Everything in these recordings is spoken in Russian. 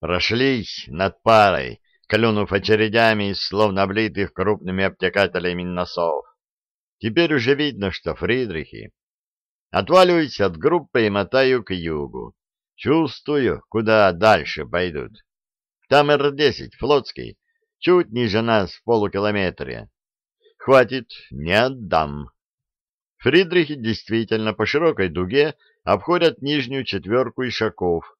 Прошлись над парой, клюнув очередями, словно облитых крупными обтекателями носов. Теперь уже видно, что Фридрихи. Отваливаюсь от группы и мотаю к югу. Чувствую, куда дальше пойдут. Там Р-10, флотский, чуть ниже нас в полукилометре. Хватит, не отдам. Фридрихи действительно по широкой дуге обходят нижнюю четверку ишаков.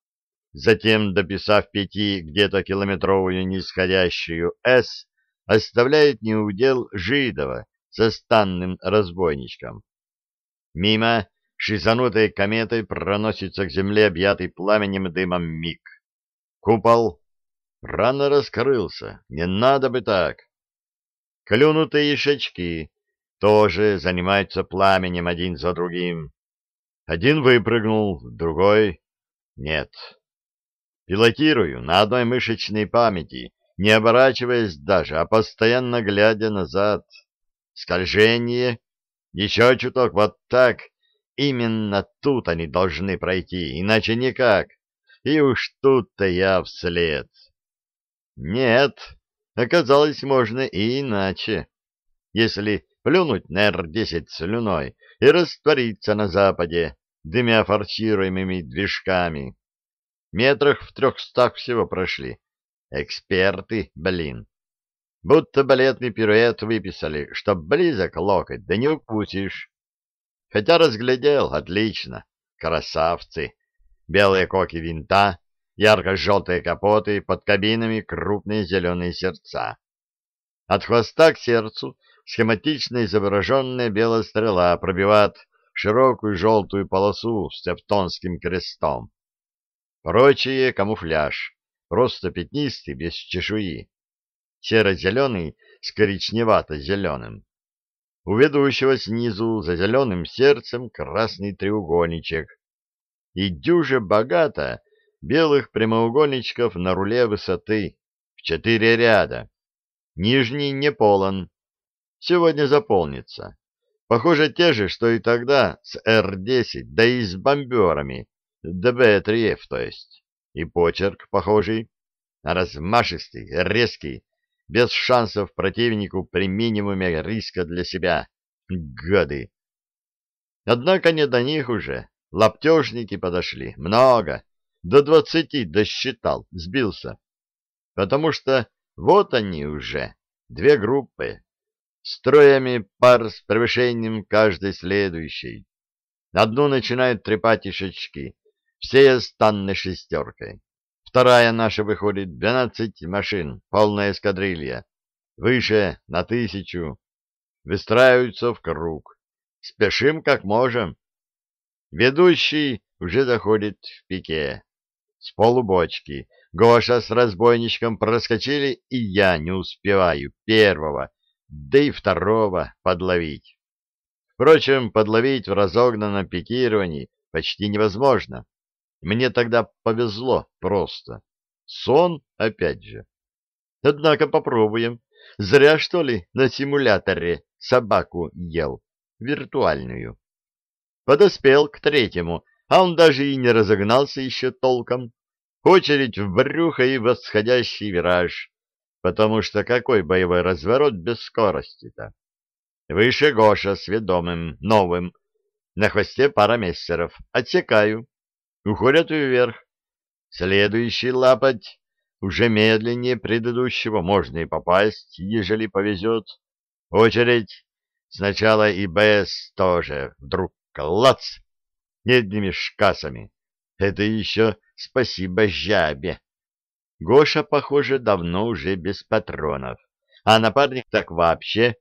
Затем, дописав пяти где-то километровую нисходящую «С», оставляет неудел Жидова со станным разбойничком. Мимо шизанутой кометой проносится к земле объятый пламенем дымом миг. Купол рано раскрылся, не надо бы так. Клюнутые ишачки тоже занимаются пламенем один за другим. Один выпрыгнул, другой — нет. Пилотирую на одной мышечной памяти, не оборачиваясь даже, а постоянно глядя назад. Скольжение, еще чуток, вот так. Именно тут они должны пройти, иначе никак. И уж тут-то я вслед. Нет, оказалось, можно и иначе. Если плюнуть на Р-10 слюной и раствориться на западе, дымя форсируемыми движками. Метрах в трехстах всего прошли. Эксперты, блин. Будто балетный пируэт выписали, чтоб близок локоть, да не укусишь. Хотя разглядел, отлично. Красавцы. Белые коки винта, ярко-желтые капоты, под кабинами крупные зеленые сердца. От хвоста к сердцу схематично изображенная белая стрела пробивает широкую желтую полосу с тевтонским крестом. Прочие — камуфляж, просто пятнистый, без чешуи. Серо-зеленый с коричневато-зеленым. У ведущего снизу за зеленым сердцем красный треугольничек. И дюже богато белых прямоугольничков на руле высоты в четыре ряда. Нижний не полон. Сегодня заполнится. Похоже, те же, что и тогда с Р-10, да и с бомберами, ДБ-3Ф, то есть. И почерк похожий, размашистый, резкий, без шансов противнику при минимуме риска для себя. Гады! Однако не до них уже. Лаптежники подошли. Много. До двадцати досчитал, сбился. Потому что вот они уже, две группы, строями пар с превышением каждой следующей. Одну начинают трепать ишачки, все станны шестеркой. Вторая наша выходит двенадцать машин, полная эскадрилья. Выше на тысячу. Выстраиваются в круг. Спешим как можем. Ведущий уже заходит в пике. С полубочки Гоша с разбойничком проскочили, и я не успеваю первого, да и второго подловить. Впрочем, подловить в разогнанном пикировании почти невозможно. Мне тогда повезло просто. Сон, опять же. Однако попробуем. Зря, что ли, на симуляторе собаку ел, виртуальную. Подоспел к третьему, а он даже и не разогнался еще толком. Очередь в брюхо и восходящий вираж, потому что какой боевой разворот без скорости-то? Выше Гоша с ведомым, новым, на хвосте пара мессеров. Отсекаю. Уходят вверх. Следующий лапать уже медленнее предыдущего можно и попасть, ежели повезет. Очередь. Сначала и БС тоже. Вдруг клац! Медными шкасами. Это еще Спасибо жабе. Гоша, похоже, давно уже без патронов, а напарник так вообще.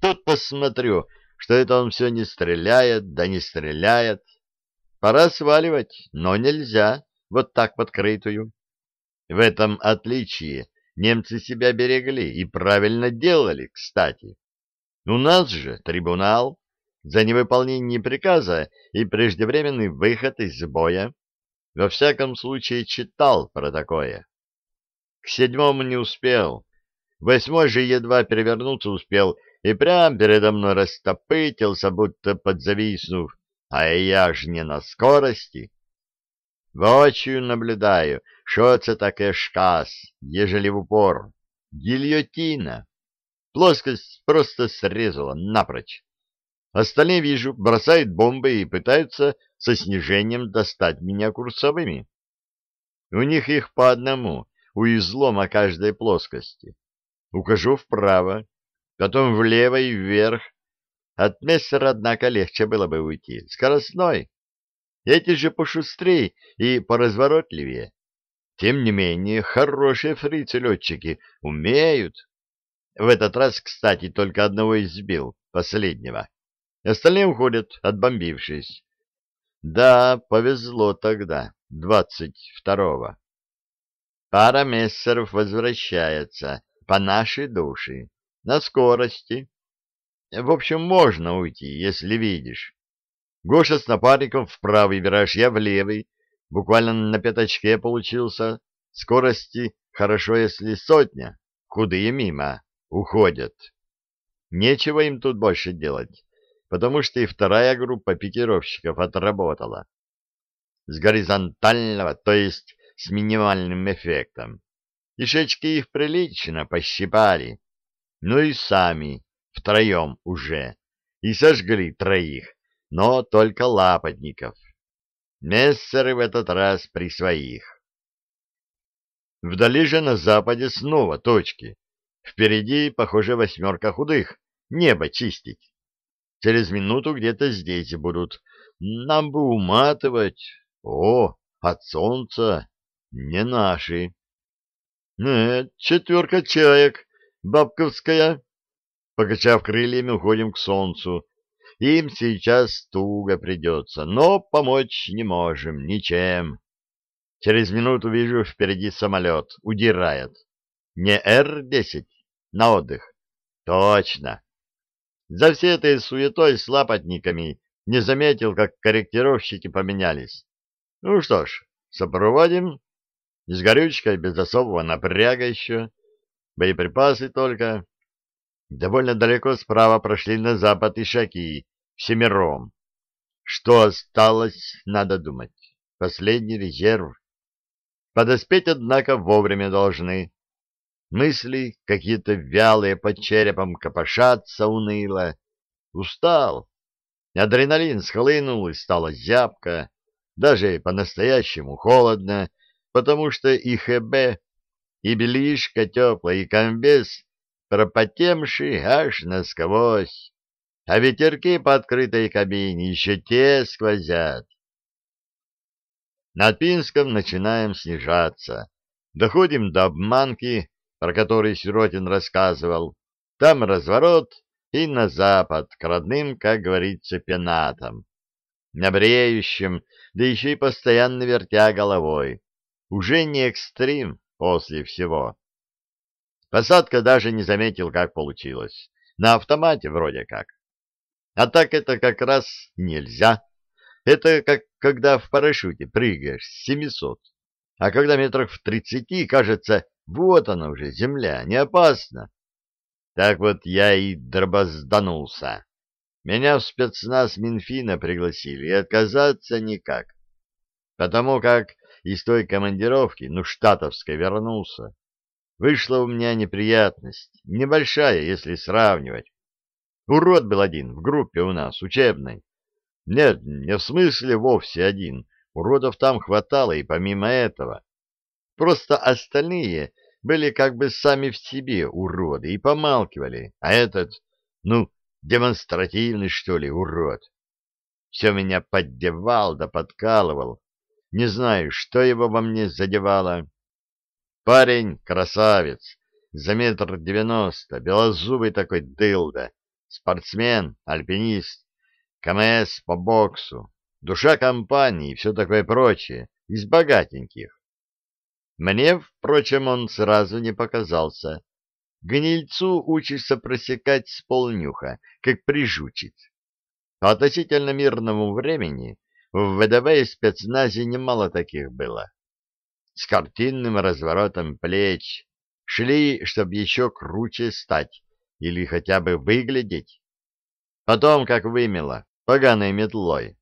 Тут посмотрю, что это он все не стреляет, да не стреляет. Пора сваливать, но нельзя вот так в открытую. В этом отличие немцы себя берегли и правильно делали, кстати. У нас же трибунал за невыполнение приказа и преждевременный выход из боя. Во всяком случае, читал про такое. К седьмому не успел. Восьмой же едва перевернуться успел и прям передо мной растопытился, будто подзависнув, а я ж не на скорости. Воочию наблюдаю, що це таке шкас, ежели в упор. Гильотина. Плоскость просто срезала напрочь. Остальные, вижу, бросают бомбы и пытаются со снижением достать меня курсовыми. У них их по одному, у излома каждой плоскости. Укажу вправо, потом влево и вверх. От мессера, однако, легче было бы уйти. Скоростной. Эти же пошустрее и поразворотливее. Тем не менее, хорошие фрицы-летчики умеют. В этот раз, кстати, только одного избил, последнего. Остальные уходят, отбомбившись. Да, повезло тогда, двадцать второго. Пара мессеров возвращается по нашей душе, на скорости. В общем, можно уйти, если видишь. Гоша с напарником в правый вираж, я в левый. Буквально на пятачке получился. Скорости хорошо, если сотня. Худые мимо. Уходят. Нечего им тут больше делать, потому что и вторая группа пикировщиков отработала. С горизонтального, то есть с минимальным эффектом. Ишечки их прилично пощипали. Ну и сами, втроем уже. И сожгли троих, но только лапотников. Мессеры в этот раз при своих. Вдали же на западе снова точки. Впереди, похоже, восьмерка худых. Небо чистить. Через минуту где-то здесь будут. Нам бы уматывать. О, от солнца. Не наши. Нет, четверка чаек. Бабковская. Покачав крыльями, уходим к солнцу. Им сейчас туго придется, но помочь не можем ничем. Через минуту вижу впереди самолет. Удирает. Не Р-10 на отдых. Точно. За всей этой суетой с лапотниками не заметил, как корректировщики поменялись. Ну что ж, сопроводим. С горючкой, без особого напряга еще. Боеприпасы только. Довольно далеко справа прошли на запад ишаки, всемиром. Что осталось, надо думать. Последний резерв. Подоспеть, однако, вовремя должны. Мысли какие-то вялые под черепом копошатся уныло. Устал. Адреналин схлынул и стало зябко. Даже по-настоящему холодно, потому что и ХБ, и белишка теплая, и комбез пропотемший аж насквозь, а ветерки по открытой кабине еще те сквозят. Над Пинском начинаем снижаться. Доходим до обманки, про который Сиротин рассказывал. Там разворот и на запад, к родным, как говорится, пенатам. На бреющем, да еще и постоянно вертя головой. Уже не экстрим после всего. Посадка даже не заметил, как получилось. На автомате вроде как. А так это как раз нельзя. Это как когда в парашюте прыгаешь с 700. А когда метров в тридцати, кажется, вот она уже, земля, не опасно. Так вот я и дробозданулся. Меня в спецназ Минфина пригласили, и отказаться никак. Потому как из той командировки, ну, штатовской, вернулся. Вышла у меня неприятность, небольшая, если сравнивать. Урод был один в группе у нас, учебной. Нет, не в смысле вовсе один. Уродов там хватало и помимо этого. Просто остальные были как бы сами в себе уроды и помалкивали. А этот, ну, демонстративный, что ли, урод. Все меня поддевал да подкалывал. Не знаю, что его во мне задевало. Парень красавец, за метр девяносто, белозубый такой дылда, спортсмен, альпинист, КМС по боксу, душа компании и все такое прочее, из богатеньких. Мне, впрочем, он сразу не показался. Гнильцу учишься просекать с полнюха, как прижучить. А относительно мирному времени в ВДВ и спецназе немало таких было с картинным разворотом плеч, шли, чтобы еще круче стать или хотя бы выглядеть. Потом, как вымело, поганой метлой.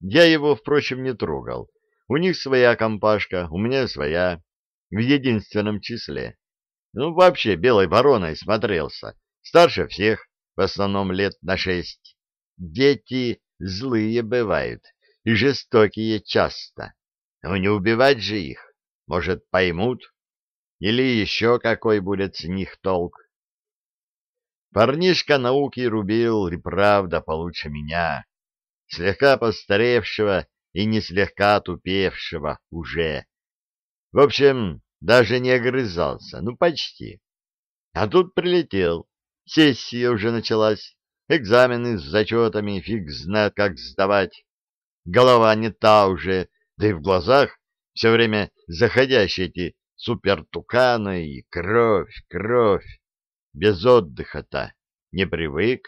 Я его, впрочем, не трогал. У них своя компашка, у меня своя, в единственном числе. Ну, вообще, белой вороной смотрелся. Старше всех, в основном лет на шесть. Дети злые бывают и жестокие часто. Но не убивать же их. Может, поймут? Или еще какой будет с них толк? Парнишка науки рубил и правда получше меня, слегка постаревшего и не слегка тупевшего уже. В общем, даже не огрызался, ну почти. А тут прилетел, сессия уже началась, экзамены с зачетами, фиг знает как сдавать. Голова не та уже, да и в глазах все время заходящие эти супертуканы и кровь, кровь. Без отдыха-то не привык.